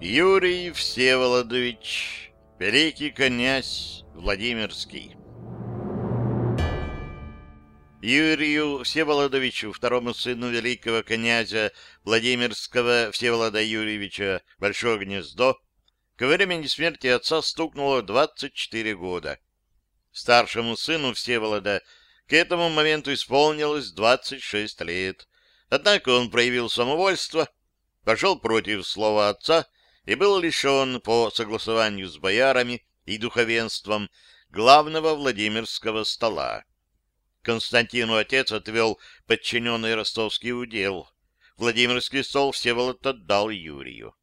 Юрий Всеволодович, великий князь Владимирский. Юрию Всеволодовичу, второму сыну великого князя Владимирского Всеволода Юрьевича Большое Гнездо, к времени смерти отца стукнуло 24 года. Старшему сыну Всеволода к этому моменту исполнилось 26 лет. Однако он проявил самовольство, пошел против слова отца и был лишен по согласованию с боярами и духовенством главного Владимирского стола. Константину отец отвел подчиненный ростовский удел. Владимирский стол Всеволод отдал Юрию.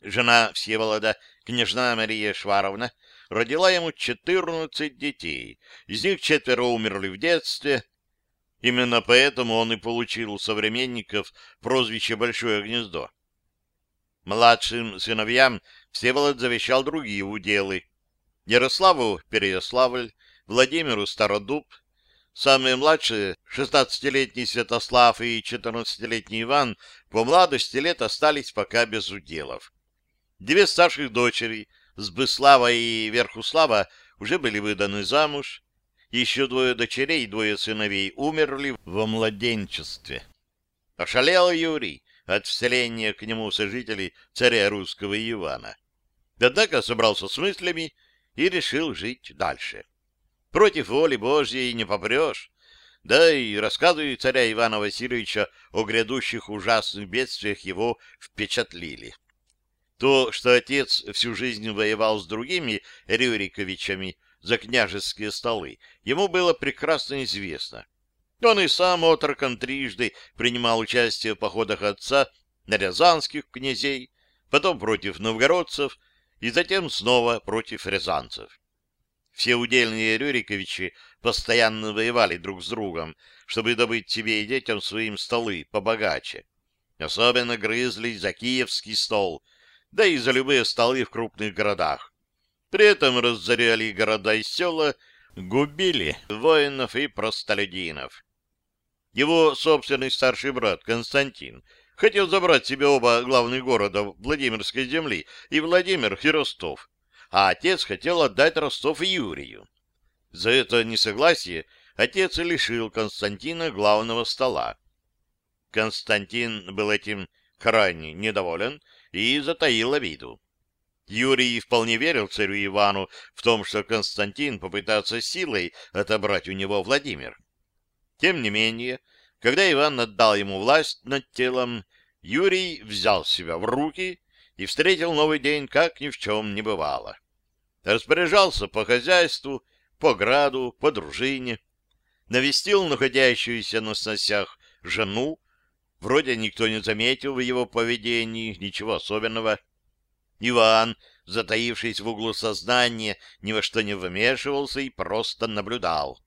Жена Всеволода, княжна Мария Шваровна, родила ему 14 детей. Из них четверо умерли в детстве. Именно поэтому он и получил у современников прозвище «Большое гнездо». Младшим сыновьям Всеволод завещал другие уделы. Ярославу — Переяславль, Владимиру — Стародуб. Самые младшие, 16-летний Святослав и 14-летний Иван, по младости лет остались пока без уделов. Две старших дочери, Сбыслава и Верхуслава, уже были выданы замуж. Еще двое дочерей и двое сыновей умерли во младенчестве. Ошалел Юрий от вселения к нему сожителей царя русского Ивана. Однако собрался с мыслями и решил жить дальше. Против воли Божьей не попрешь. Да и рассказы царя Ивана Васильевича о грядущих ужасных бедствиях его впечатлили. То, что отец всю жизнь воевал с другими Рюриковичами за княжеские столы, ему было прекрасно известно. Он и сам отроком трижды принимал участие в походах отца на рязанских князей, потом против новгородцев и затем снова против рязанцев. Все удельные Рюриковичи постоянно воевали друг с другом, чтобы добыть себе и детям своим столы побогаче. Особенно грызлись за киевский стол, да и за любые столы в крупных городах. При этом разоряли города и села, губили воинов и простолюдинов. Его собственный старший брат Константин хотел забрать себе оба главных города Владимирской земли, и Владимир, и Ростов, а отец хотел отдать Ростов Юрию. За это несогласие отец лишил Константина главного стола. Константин был этим крайне недоволен и затаил обиду. Юрий вполне верил царю Ивану в том, что Константин попытается силой отобрать у него Владимир. Тем не менее, когда Иван отдал ему власть над телом, Юрий взял себя в руки и встретил новый день, как ни в чем не бывало. Распоряжался по хозяйству, по граду, по дружине, навестил находящуюся на сносях жену, вроде никто не заметил в его поведении ничего особенного. Иван, затаившись в углу сознания, ни во что не вмешивался и просто наблюдал.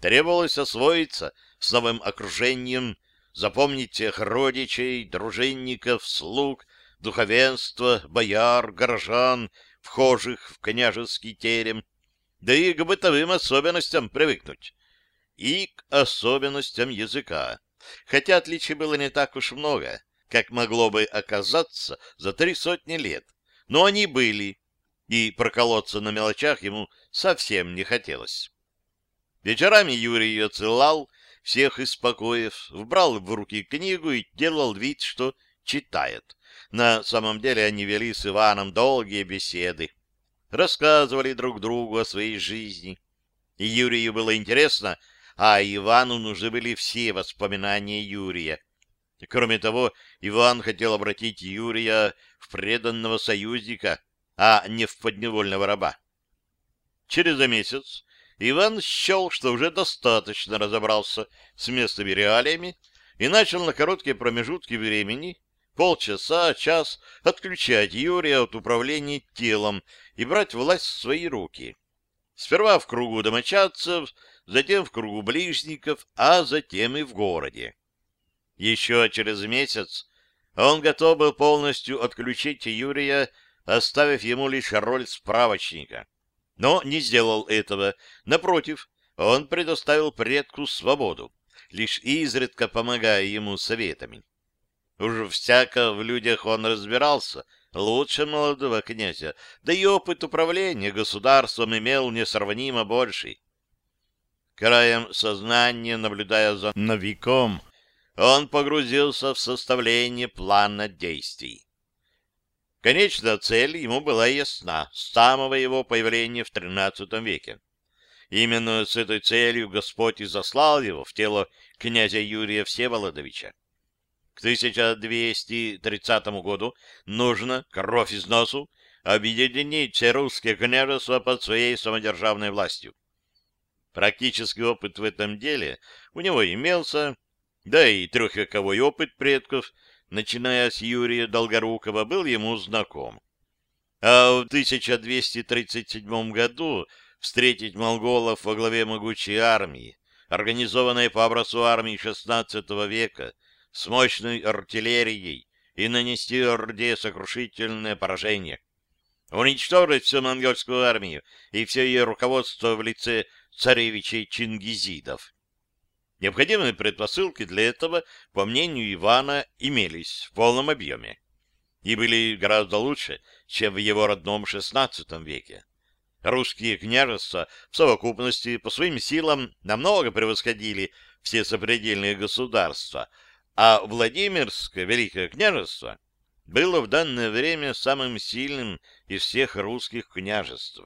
Требовалось освоиться с новым окружением, запомнить тех родичей, дружинников, слуг, духовенства, бояр, горожан, вхожих в княжеский терем, да и к бытовым особенностям привыкнуть. И к особенностям языка. Хотя отличий было не так уж много, как могло бы оказаться за три сотни лет. Но они были, и проколоться на мелочах ему совсем не хотелось. Вечерами Юрий отсылал всех из покоев, вбрал в руки книгу и делал вид, что читает. На самом деле они вели с Иваном долгие беседы, рассказывали друг другу о своей жизни. И Юрию было интересно, а Ивану нужны были все воспоминания Юрия. Кроме того, Иван хотел обратить Юрия в преданного союзника, а не в подневольного раба. Через месяц Иван счел, что уже достаточно разобрался с местными реалиями и начал на короткие промежутки времени, полчаса, час, отключать Юрия от управления телом и брать власть в свои руки. Сперва в кругу домочадцев, затем в кругу ближников, а затем и в городе. Еще через месяц он готов был полностью отключить Юрия, оставив ему лишь роль справочника но не сделал этого. Напротив, он предоставил предку свободу, лишь изредка помогая ему советами. Уж всяко в людях он разбирался, лучше молодого князя, да и опыт управления государством имел несравнимо больший. Краем сознания, наблюдая за новиком, он погрузился в составление плана действий. Конечная цель ему была ясна с самого его появления в XIII веке. Именно с этой целью Господь и заслал его в тело князя Юрия Всеволодовича. К 1230 году нужно, кровь из носу, объединить все русские княжества под своей самодержавной властью. Практический опыт в этом деле у него имелся, да и трехвековой опыт предков, начиная с Юрия Долгорукова, был ему знаком. А в 1237 году встретить монголов во главе могучей армии, организованной по образцу армии XVI века, с мощной артиллерией, и нанести Орде сокрушительное поражение. Уничтожить всю монгольскую армию и все ее руководство в лице царевичей Чингизидов. Необходимые предпосылки для этого, по мнению Ивана, имелись в полном объеме и были гораздо лучше, чем в его родном XVI веке. Русские княжества в совокупности по своим силам намного превосходили все сопредельные государства, а Владимирское Великое княжество было в данное время самым сильным из всех русских княжеств.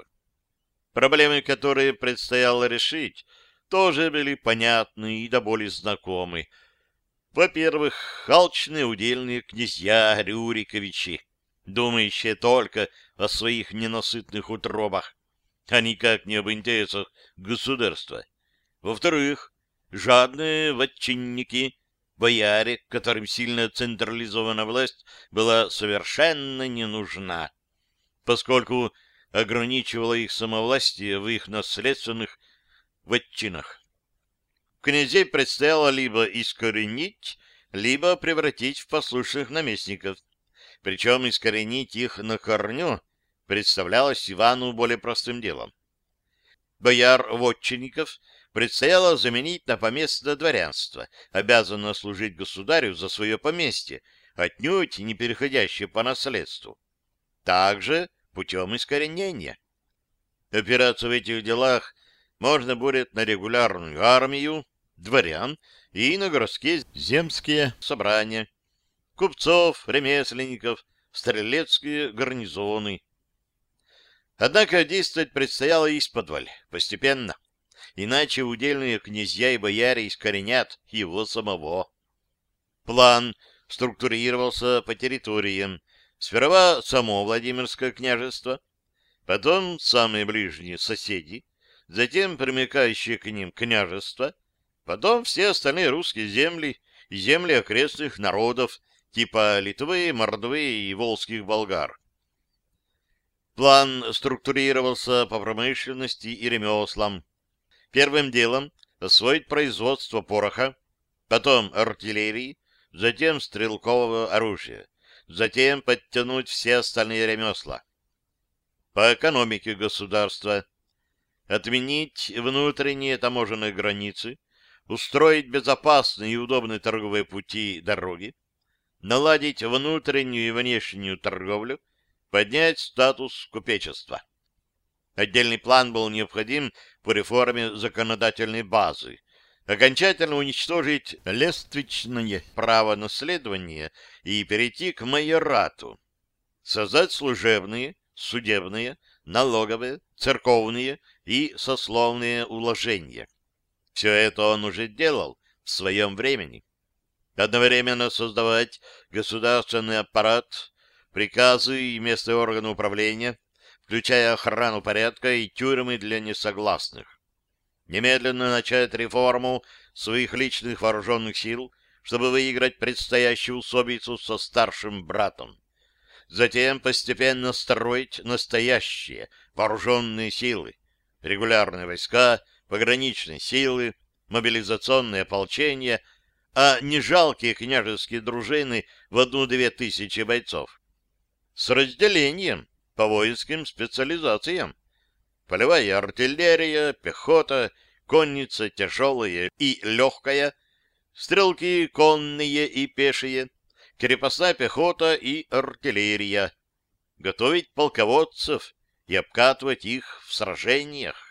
Проблемы, которые предстояло решить, тоже были понятны и до боли знакомы. Во-первых, халчные удельные князья Рюриковичи, думающие только о своих ненасытных утробах, а никак не об интересах государства. Во-вторых, жадные вотчинники, бояре, которым сильно централизованная власть была совершенно не нужна, поскольку ограничивала их самовластие в их наследственных вотчинах. Князей предстояло либо искоренить, либо превратить в послушных наместников. Причем искоренить их на корню представлялось Ивану более простым делом. Бояр-вотчинников предстояло заменить на поместное дворянство, обязанное служить государю за свое поместье, отнюдь не переходящее по наследству. Также путем искоренения. Опираться в этих делах можно будет на регулярную армию, дворян и на городские земские собрания, купцов, ремесленников, стрелецкие гарнизоны. Однако действовать предстояло из-под постепенно, иначе удельные князья и бояре искоренят его самого. План структурировался по территориям, Сперва само Владимирское княжество, потом самые ближние соседи, затем примыкающие к ним княжества, потом все остальные русские земли и земли окрестных народов типа Литвы, Мордвы и волжских болгар. План структурировался по промышленности и ремеслам. Первым делом освоить производство пороха, потом артиллерии, затем стрелкового оружия затем подтянуть все остальные ремесла. По экономике государства отменить внутренние таможенные границы, устроить безопасные и удобные торговые пути дороги, наладить внутреннюю и внешнюю торговлю, поднять статус купечества. Отдельный план был необходим по реформе законодательной базы, окончательно уничтожить лествичное право наследования и перейти к майорату, создать служебные, судебные, налоговые, церковные и сословные уложения. Все это он уже делал в своем времени. Одновременно создавать государственный аппарат, приказы и местные органы управления, включая охрану порядка и тюрьмы для несогласных немедленно начать реформу своих личных вооруженных сил, чтобы выиграть предстоящую усобицу со старшим братом. Затем постепенно строить настоящие вооруженные силы, регулярные войска, пограничные силы, мобилизационные ополчения, а не жалкие княжеские дружины в одну-две тысячи бойцов. С разделением по воинским специализациям. Полевая артиллерия, пехота, конница тяжелая и легкая, стрелки конные и пешие, крепостная пехота и артиллерия, готовить полководцев и обкатывать их в сражениях.